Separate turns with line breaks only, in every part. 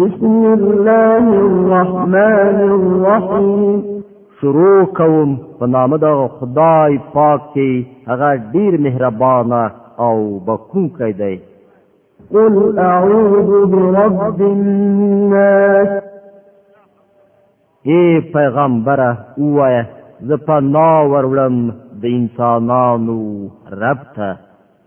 بسم الله الرحمن الرحیم
شروع کوم په نام د خدای پاک چې هغه ډیر مهربان او بخښونکی دی
قل اعوذ برب الناس
ای پیغمبره وایه زه پناه وروړم د انسانانو رب ته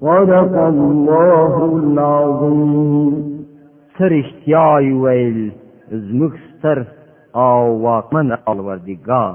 صدق الله العظیم
سرشتیا ویل زموږ ستر او واکمن الوردګار